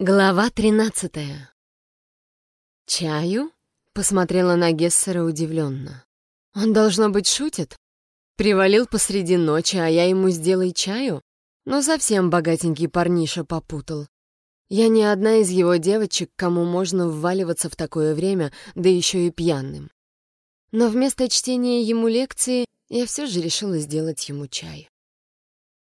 Глава тринадцатая. «Чаю?» — посмотрела на Гессера удивленно. «Он, должно быть, шутит? Привалил посреди ночи, а я ему сделай чаю? Ну, совсем богатенький парниша попутал. Я не одна из его девочек, кому можно вваливаться в такое время, да еще и пьяным. Но вместо чтения ему лекции я все же решила сделать ему чай.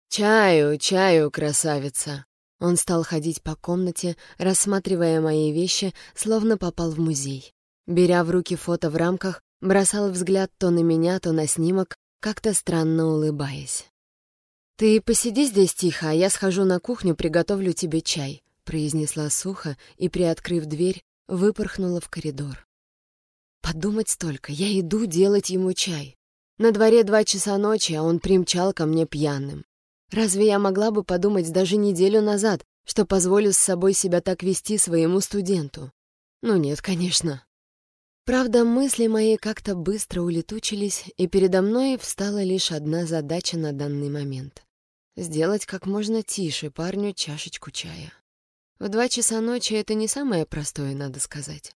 «Чаю, чаю, красавица!» Он стал ходить по комнате, рассматривая мои вещи, словно попал в музей. Беря в руки фото в рамках, бросал взгляд то на меня, то на снимок, как-то странно улыбаясь. «Ты посиди здесь тихо, а я схожу на кухню, приготовлю тебе чай», произнесла сухо и, приоткрыв дверь, выпорхнула в коридор. Подумать столько, я иду делать ему чай. На дворе два часа ночи, а он примчал ко мне пьяным. Разве я могла бы подумать даже неделю назад, что позволю с собой себя так вести своему студенту? Ну нет, конечно. Правда, мысли мои как-то быстро улетучились, и передо мной встала лишь одна задача на данный момент — сделать как можно тише парню чашечку чая. В два часа ночи это не самое простое, надо сказать.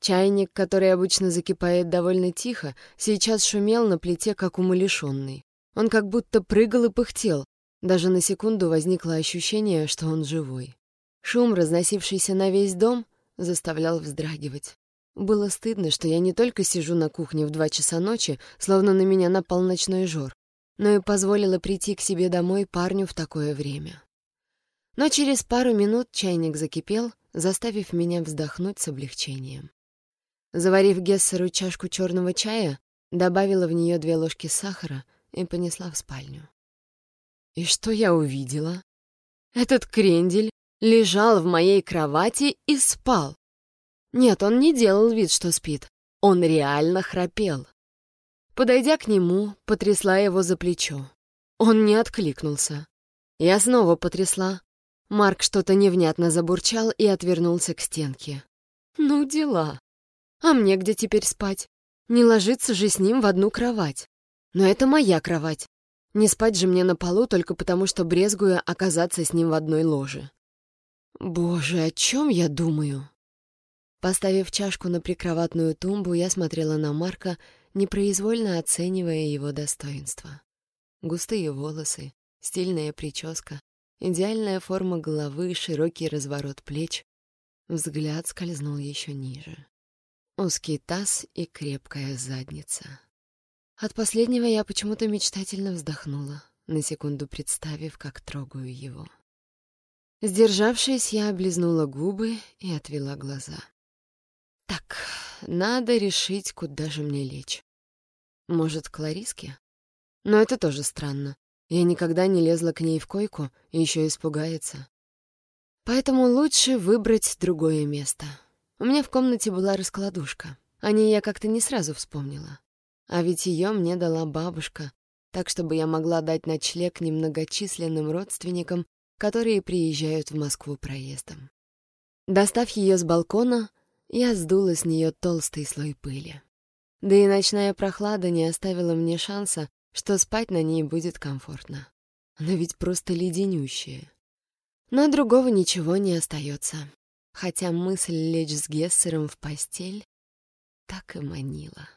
Чайник, который обычно закипает довольно тихо, сейчас шумел на плите, как умалишенный. Он как будто прыгал и пыхтел, даже на секунду возникло ощущение, что он живой. Шум, разносившийся на весь дом, заставлял вздрагивать. Было стыдно, что я не только сижу на кухне в два часа ночи, словно на меня напал ночной жор, но и позволила прийти к себе домой парню в такое время. Но через пару минут чайник закипел, заставив меня вздохнуть с облегчением. Заварив Гессеру чашку черного чая, добавила в нее две ложки сахара и понесла в спальню. И что я увидела? Этот крендель лежал в моей кровати и спал. Нет, он не делал вид, что спит. Он реально храпел. Подойдя к нему, потрясла его за плечо. Он не откликнулся. Я снова потрясла. Марк что-то невнятно забурчал и отвернулся к стенке. Ну, дела. А мне где теперь спать? Не ложиться же с ним в одну кровать. Но это моя кровать. Не спать же мне на полу только потому, что брезгую оказаться с ним в одной ложе. Боже, о чем я думаю? Поставив чашку на прикроватную тумбу, я смотрела на Марка, непроизвольно оценивая его достоинства. Густые волосы, стильная прическа, идеальная форма головы, широкий разворот плеч. Взгляд скользнул еще ниже. Узкий таз и крепкая задница. От последнего я почему-то мечтательно вздохнула, на секунду представив, как трогаю его. Сдержавшись, я облизнула губы и отвела глаза. Так, надо решить, куда же мне лечь. Может, к Лариске? Но это тоже странно. Я никогда не лезла к ней в койку и еще испугается. Поэтому лучше выбрать другое место. У меня в комнате была раскладушка. О ней я как-то не сразу вспомнила. А ведь ее мне дала бабушка, так чтобы я могла дать ночлег немногочисленным родственникам, которые приезжают в Москву проездом. Достав ее с балкона, я сдула с нее толстый слой пыли. Да и ночная прохлада не оставила мне шанса, что спать на ней будет комфортно. Она ведь просто леденющая. Но другого ничего не остается. Хотя мысль лечь с Гессером в постель так и манила.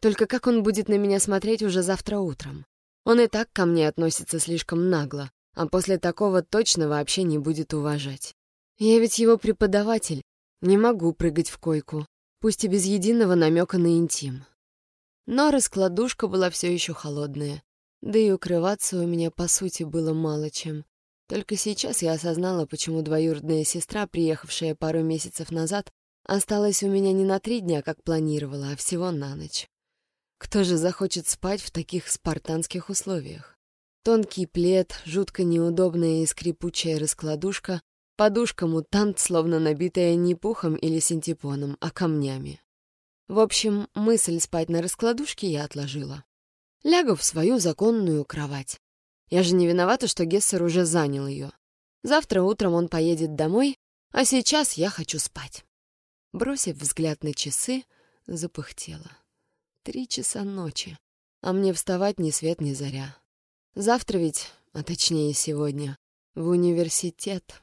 Только как он будет на меня смотреть уже завтра утром? Он и так ко мне относится слишком нагло, а после такого точно вообще не будет уважать. Я ведь его преподаватель, не могу прыгать в койку, пусть и без единого намека на интим. Но раскладушка была все еще холодная, да и укрываться у меня, по сути, было мало чем. Только сейчас я осознала, почему двоюродная сестра, приехавшая пару месяцев назад, осталась у меня не на три дня, как планировала, а всего на ночь. Кто же захочет спать в таких спартанских условиях? Тонкий плед, жутко неудобная и скрипучая раскладушка, подушка-мутант, словно набитая не пухом или синтепоном, а камнями. В общем, мысль спать на раскладушке я отложила. Лягу в свою законную кровать. Я же не виновата, что Гессер уже занял ее. Завтра утром он поедет домой, а сейчас я хочу спать. Бросив взгляд на часы, запыхтела. Три часа ночи, а мне вставать ни свет ни заря. Завтра ведь, а точнее сегодня, в университет.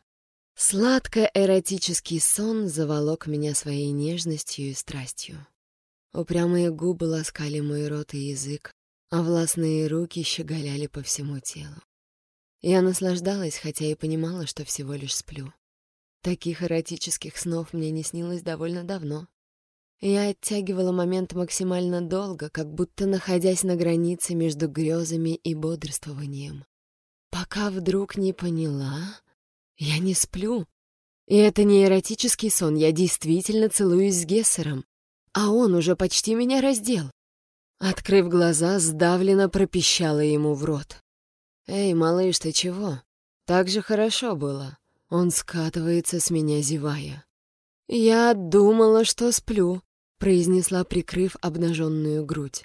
Сладко-эротический сон заволок меня своей нежностью и страстью. Упрямые губы ласкали мой рот и язык, а властные руки щеголяли по всему телу. Я наслаждалась, хотя и понимала, что всего лишь сплю. Таких эротических снов мне не снилось довольно давно. Я оттягивала момент максимально долго, как будто находясь на границе между грезами и бодрствованием. Пока вдруг не поняла, я не сплю. И это не эротический сон, я действительно целуюсь с Гессером, а он уже почти меня раздел. Открыв глаза, сдавленно пропищала ему в рот. «Эй, малыш, ты чего? Так же хорошо было». Он скатывается с меня, зевая. «Я думала, что сплю», — произнесла, прикрыв обнаженную грудь.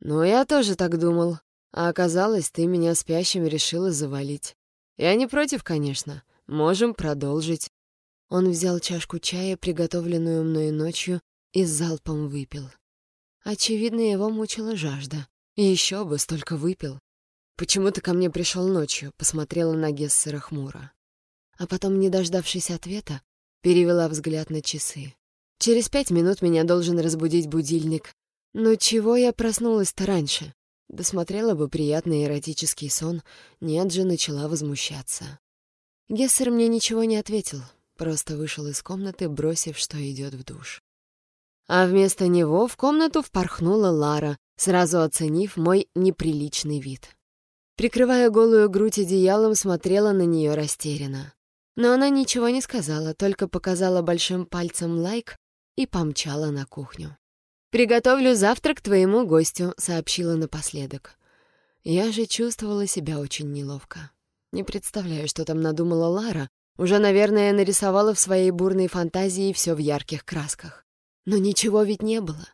«Ну, я тоже так думал. А оказалось, ты меня спящим решила завалить. Я не против, конечно. Можем продолжить». Он взял чашку чая, приготовленную мной ночью, и залпом выпил. Очевидно, его мучила жажда. И еще бы столько выпил. «Почему ты ко мне пришел ночью?» — посмотрела на Гессера хмуро. А потом, не дождавшись ответа, перевела взгляд на часы. «Через пять минут меня должен разбудить будильник. Но чего я проснулась-то раньше?» Досмотрела бы приятный эротический сон, нет же, начала возмущаться. Гессер мне ничего не ответил, просто вышел из комнаты, бросив, что идет в душ. А вместо него в комнату впорхнула Лара, сразу оценив мой неприличный вид. Прикрывая голую грудь одеялом, смотрела на нее растерянно. Но она ничего не сказала, только показала большим пальцем лайк и помчала на кухню. «Приготовлю завтрак твоему гостю», — сообщила напоследок. Я же чувствовала себя очень неловко. Не представляю, что там надумала Лара. Уже, наверное, нарисовала в своей бурной фантазии все в ярких красках. Но ничего ведь не было.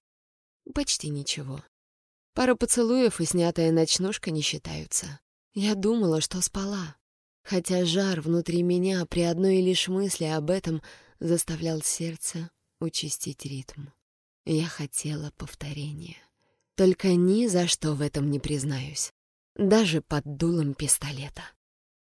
Почти ничего. Пара поцелуев и снятая ночнушка не считаются. Я думала, что спала. Хотя жар внутри меня при одной лишь мысли об этом заставлял сердце участить ритм. Я хотела повторения. Только ни за что в этом не признаюсь. Даже под дулом пистолета.